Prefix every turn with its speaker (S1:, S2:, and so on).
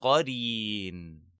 S1: قرين.